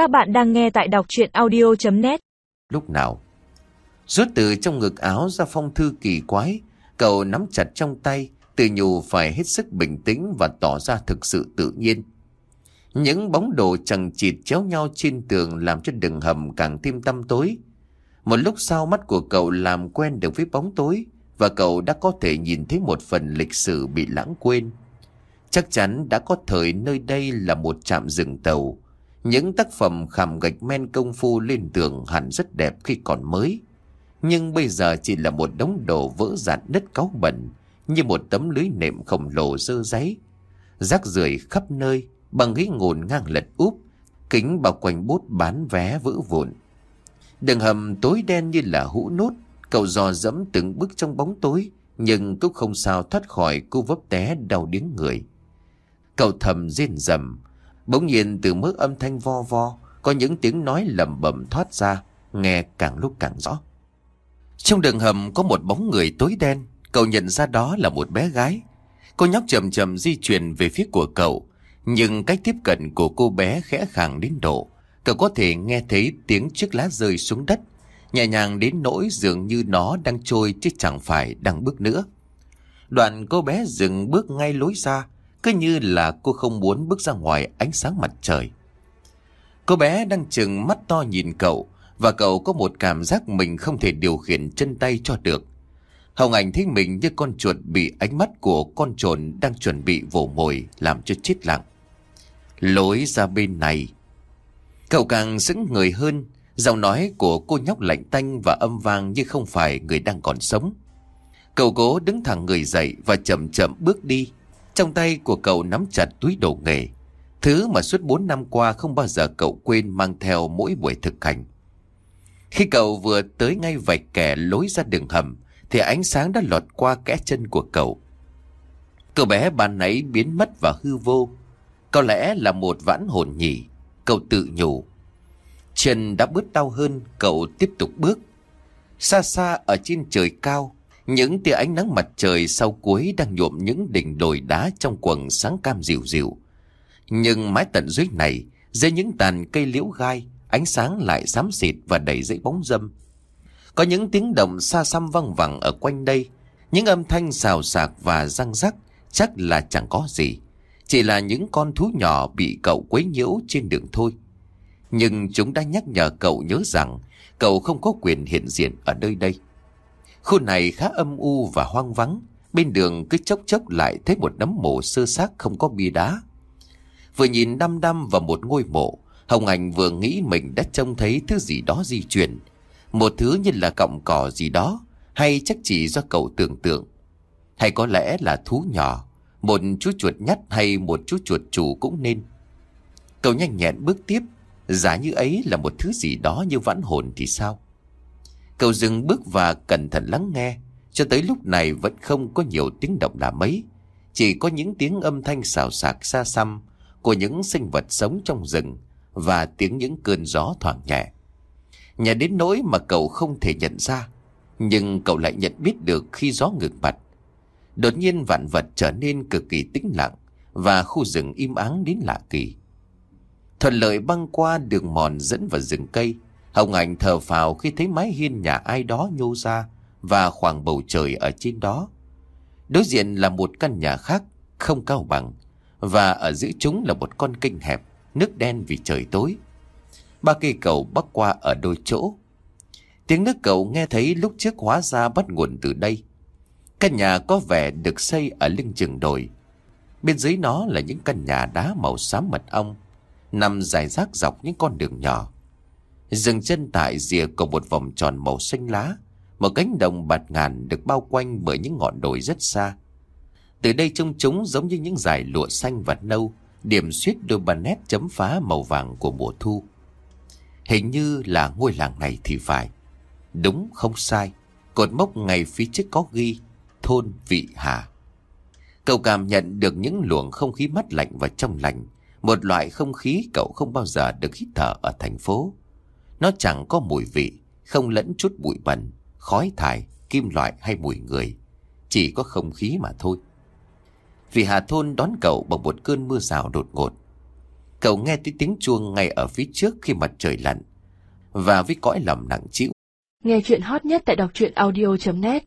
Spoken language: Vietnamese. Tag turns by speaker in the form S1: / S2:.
S1: Các bạn đang nghe tại đọc chuyện audio.net
S2: Lúc nào, Rút từ trong ngực áo ra phong thư kỳ quái, Cậu nắm chặt trong tay Tự nhủ phải hết sức bình tĩnh Và tỏ ra thực sự tự nhiên. Những bóng đồ chẳng chịt chéo nhau trên tường Làm cho đường hầm càng thêm tăm tối. Một lúc sau, mắt của cậu làm quen được với bóng tối Và cậu đã có thể nhìn thấy một phần lịch sử bị lãng quên. Chắc chắn đã có thời nơi đây là một trạm rừng tàu những tác phẩm khảm gạch men công phu lên tường hẳn rất đẹp khi còn mới. Nhưng bây giờ chỉ là một đống đồ vỡ dạn đất cáu bẩn, như một tấm lưới nệm khổng lồ dơ giấy. Rác rưởi khắp nơi, bằng ghế ngồn ngang lật úp, kính bao quanh bút bán vé vỡ vụn. Đường hầm tối đen như là hũ nốt, cậu dò dẫm từng bước trong bóng tối, nhưng cũng không sao thoát khỏi cú vấp té đau điếng người. Cậu thầm rên rầm, Bỗng nhiên từ mức âm thanh vo vo, Có những tiếng nói lầm bầm thoát ra, Nghe càng lúc càng rõ. Trong đường hầm có một bóng người tối đen, Cậu nhận ra đó là một bé gái. Cô nhóc chậm chậm di chuyển về phía của cậu, Nhưng cách tiếp cận của cô bé khẽ khàng đến độ. Cậu có thể nghe thấy tiếng chiếc lá rơi xuống đất, Nhẹ nhàng đến nỗi dường như nó đang trôi chứ chẳng phải đang bước nữa. Đoạn cô bé dừng bước ngay lối ra cứ như là cô không muốn bước ra ngoài ánh sáng mặt trời Cô bé đang chừng mắt to nhìn cậu Và cậu có một cảm giác mình không thể điều khiển chân tay cho được Hồng Ảnh thấy mình như con chuột bị ánh mắt của con trồn đang chuẩn bị vồ mồi làm cho chết lặng. Lối ra bên này. Cậu càng sững người hơn, giọng nói của cô nhóc lạnh tanh và âm vang như không phải người đang còn sống. Cậu cố đứng thẳng người dậy và chậm chậm bước đi. Trong tay của cậu nắm chặt túi đồ nghề. Thứ mà suốt 4 năm qua không bao giờ cậu quên mang theo mỗi buổi thực hành. Khi cậu vừa tới ngay vạch kẻ lối ra đường hầm, thì ánh sáng đã lọt qua kẽ chân của cậu. Cậu bé ban nãy biến mất và hư vô. Có lẽ là một vãn hồn nhỉ, cậu tự nhủ. Chân đã bước đau hơn, cậu tiếp tục bước. Xa xa ở trên trời cao, những tia ánh nắng mặt trời sau cuối đang nhuộm những đỉnh đồi đá trong quần sáng cam dịu dịu. Nhưng mái tận dưới này, dưới những tàn cây liễu gai, ánh sáng lại xám xịt và đầy dãy bóng dâm. Có những tiếng động xa xăm văng vẳng ở quanh đây, những âm thanh xào xạc và răng rắc chắc là chẳng có gì. Chỉ là những con thú nhỏ bị cậu quấy nhiễu trên đường thôi. Nhưng chúng đã nhắc nhở cậu nhớ rằng cậu không có quyền hiện diện ở nơi đây. Khu này khá âm u và hoang vắng. Bên đường cứ chốc chốc lại thấy một đấm mộ sơ xác không có bia đá. Vừa nhìn đăm đăm vào một ngôi mộ, Hồng Anh vừa nghĩ mình đã trông thấy thứ gì đó di chuyển. Một thứ như là cọng cỏ gì đó, hay chắc chỉ do cậu tưởng tượng. Hay có lẽ là thú nhỏ, một chú chuột nhắt hay một chú chuột chủ cũng nên. Cậu nhanh nhẹn bước tiếp, giả như ấy là một thứ gì đó như vãn hồn thì sao? Cậu dừng bước và cẩn thận lắng nghe. Cho tới lúc này vẫn không có nhiều tiếng động là mấy. Chỉ có những tiếng âm thanh xào xạc xa xăm của những sinh vật sống trong rừng và tiếng những cơn gió thoảng nhẹ. Nhà đến nỗi mà cậu không thể nhận ra. Nhưng cậu lại nhận biết được khi gió ngược mặt Đột nhiên vạn vật trở nên cực kỳ tĩnh lặng và khu rừng im ắng đến lạ kỳ. Thuận lợi băng qua đường mòn dẫn vào rừng cây. Hồng Ảnh thở phào khi thấy mái hiên nhà ai đó nhô ra và khoảng bầu trời ở trên đó. Đối diện là một căn nhà khác, không cao bằng, và ở giữa chúng là một con kênh hẹp, nước đen vì trời tối. Ba cây cầu bắc qua ở đôi chỗ. Tiếng nước cầu nghe thấy lúc trước hóa ra bắt nguồn từ đây. Căn nhà có vẻ được xây ở lưng chừng đồi. Bên dưới nó là những căn nhà đá màu xám mật ong, nằm dài rác dọc những con đường nhỏ. Dừng chân tại rìa của một vòng tròn màu xanh lá, một cánh đồng bạt ngàn được bao quanh bởi những ngọn đồi rất xa. Từ đây trông chúng giống như những dải lụa xanh và nâu, điểm xuyết đôi bàn nét chấm phá màu vàng của mùa thu. Hình như là ngôi làng này thì phải. Đúng không sai, cột mốc ngày phía trước có ghi, thôn vị hà. Cậu cảm nhận được những luồng không khí mát lạnh và trong lành, một loại không khí cậu không bao giờ được hít thở ở thành phố. Nó chẳng có mùi vị, không lẫn chút bụi bẩn, khói thải, kim loại hay mùi người. Chỉ có không khí mà thôi. Vì Hà Thôn đón cậu bằng một cơn mưa rào đột ngột. cậu nghe thấy tiếng chuông ngay ở phía trước khi mặt trời lặn. Và với cõi lòng nặng chịu.
S3: Nghe chuyện hot nhất tại đọc truyện audio.net